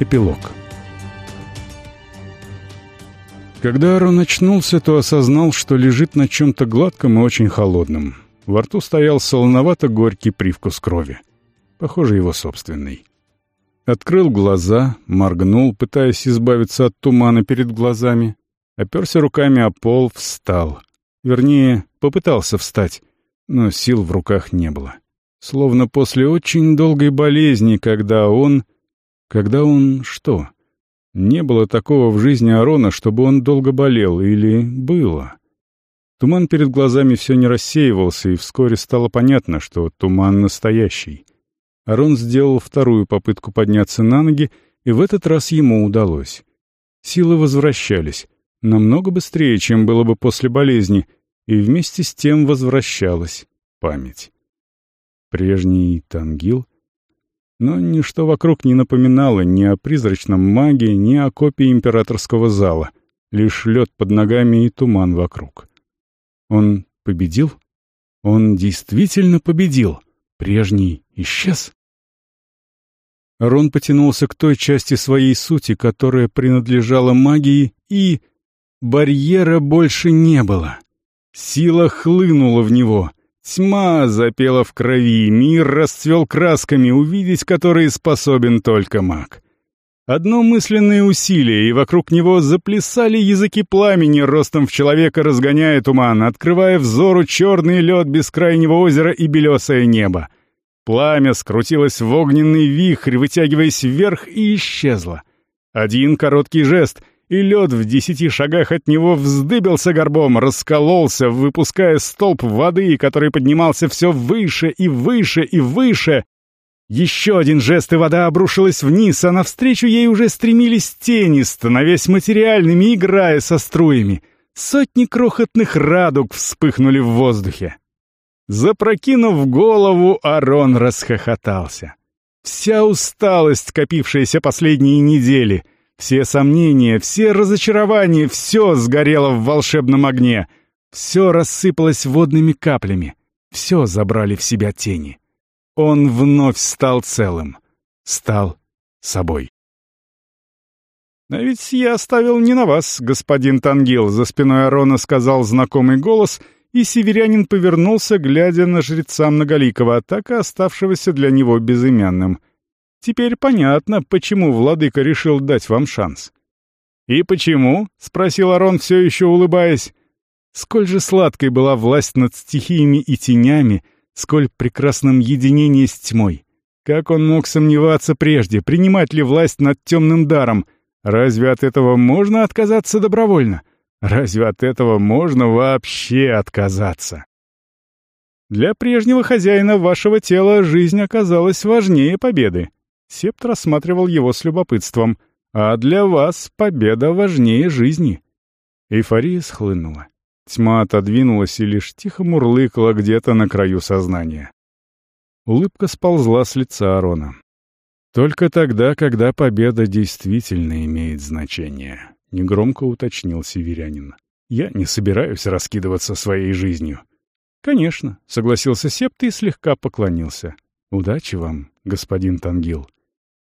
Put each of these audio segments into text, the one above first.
Эпилог. Когда Арон очнулся, то осознал, что лежит на чем-то гладком и очень холодном. Во рту стоял солоновато-горький привкус крови. Похоже, его собственный. Открыл глаза, моргнул, пытаясь избавиться от тумана перед глазами. Оперся руками о пол, встал. Вернее, попытался встать, но сил в руках не было. Словно после очень долгой болезни, когда он... Когда он что? Не было такого в жизни Арона, чтобы он долго болел, или было? Туман перед глазами все не рассеивался, и вскоре стало понятно, что туман настоящий. Арон сделал вторую попытку подняться на ноги, и в этот раз ему удалось. Силы возвращались, намного быстрее, чем было бы после болезни, и вместе с тем возвращалась память. Прежний Тангил но ничто вокруг не напоминало ни о призрачном маге, ни о копии императорского зала. Лишь лед под ногами и туман вокруг. Он победил? Он действительно победил. Прежний исчез. Рон потянулся к той части своей сути, которая принадлежала магии, и... Барьера больше не было. Сила хлынула в него — Тьма запела в крови, мир расцвел красками, увидеть которые способен только маг. Одно мысленное усилие, и вокруг него заплясали языки пламени, ростом в человека разгоняя туман, открывая взору черный лед бескрайнего озера и белесое небо. Пламя скрутилось в огненный вихрь, вытягиваясь вверх, и исчезло. Один короткий жест, и лед в десяти шагах от него вздыбился горбом, раскололся, выпуская столб воды, который поднимался все выше и выше и выше. Еще один жест, и вода обрушилась вниз, а навстречу ей уже стремились тени, становясь материальными, играя со струями. Сотни крохотных радуг вспыхнули в воздухе. Запрокинув голову, Арон расхохотался. Вся усталость, копившаяся последние недели — все сомнения, все разочарования, все сгорело в волшебном огне. Все рассыпалось водными каплями. Все забрали в себя тени. Он вновь стал целым. Стал собой. «А ведь я оставил не на вас, господин Тангил», — за спиной Арона сказал знакомый голос, и северянин повернулся, глядя на жреца Многоликого, так и оставшегося для него безымянным — Теперь понятно, почему владыка решил дать вам шанс. «И почему?» — спросил Арон, все еще улыбаясь. Сколь же сладкой была власть над стихиями и тенями, сколь прекрасным единение с тьмой. Как он мог сомневаться прежде, принимать ли власть над темным даром? Разве от этого можно отказаться добровольно? Разве от этого можно вообще отказаться? Для прежнего хозяина вашего тела жизнь оказалась важнее победы. Септ рассматривал его с любопытством. «А для вас победа важнее жизни». Эйфория схлынула. Тьма отодвинулась и лишь тихо мурлыкала где-то на краю сознания. Улыбка сползла с лица Арона. «Только тогда, когда победа действительно имеет значение», — негромко уточнил северянин. «Я не собираюсь раскидываться своей жизнью». «Конечно», — согласился Септ и слегка поклонился. «Удачи вам, господин Тангил».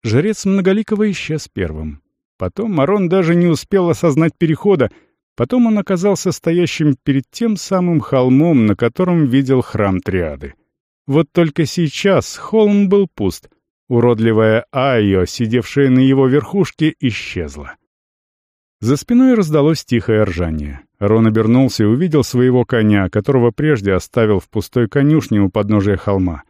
Жрец Многоликого исчез первым. Потом Марон даже не успел осознать перехода, потом он оказался стоящим перед тем самым холмом, на котором видел храм Триады. Вот только сейчас холм был пуст. Уродливая Айо, сидевшая на его верхушке, исчезла. За спиной раздалось тихое ржание. Рон обернулся и увидел своего коня, которого прежде оставил в пустой конюшне у подножия холма.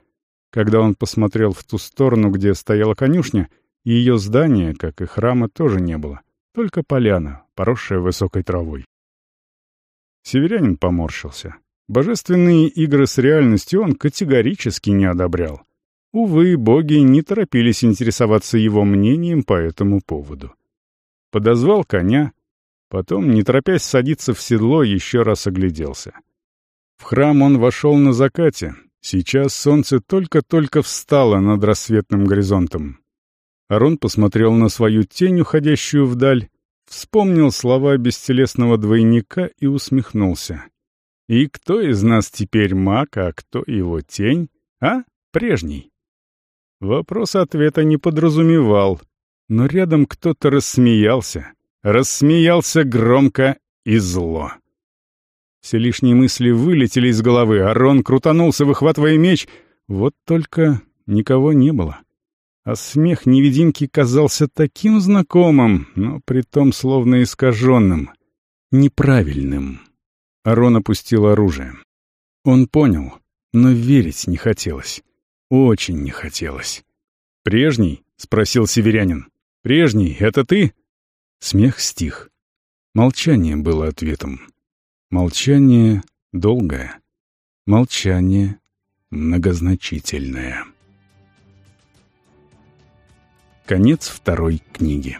Когда он посмотрел в ту сторону, где стояла конюшня, ее здания, как и храма, тоже не было. Только поляна, поросшая высокой травой. Северянин поморщился. Божественные игры с реальностью он категорически не одобрял. Увы, боги не торопились интересоваться его мнением по этому поводу. Подозвал коня, потом, не торопясь садиться в седло, еще раз огляделся. В храм он вошел на закате, Сейчас солнце только-только встало над рассветным горизонтом. Арон посмотрел на свою тень, уходящую вдаль, вспомнил слова бестелесного двойника и усмехнулся. «И кто из нас теперь маг, а кто его тень? А? Прежний?» Вопрос ответа не подразумевал, Но рядом кто-то рассмеялся. Рассмеялся громко и зло. Все лишние мысли вылетели из головы, а Рон крутанулся, выхватывая меч. Вот только никого не было. А смех невидимки казался таким знакомым, но притом словно искаженным, неправильным. Арон опустил оружие. Он понял, но верить не хотелось. Очень не хотелось. «Прежний?» — спросил северянин. «Прежний, это ты?» Смех стих. Молчание было ответом. Молчание долгое. Молчание многозначительное. Конец второй книги.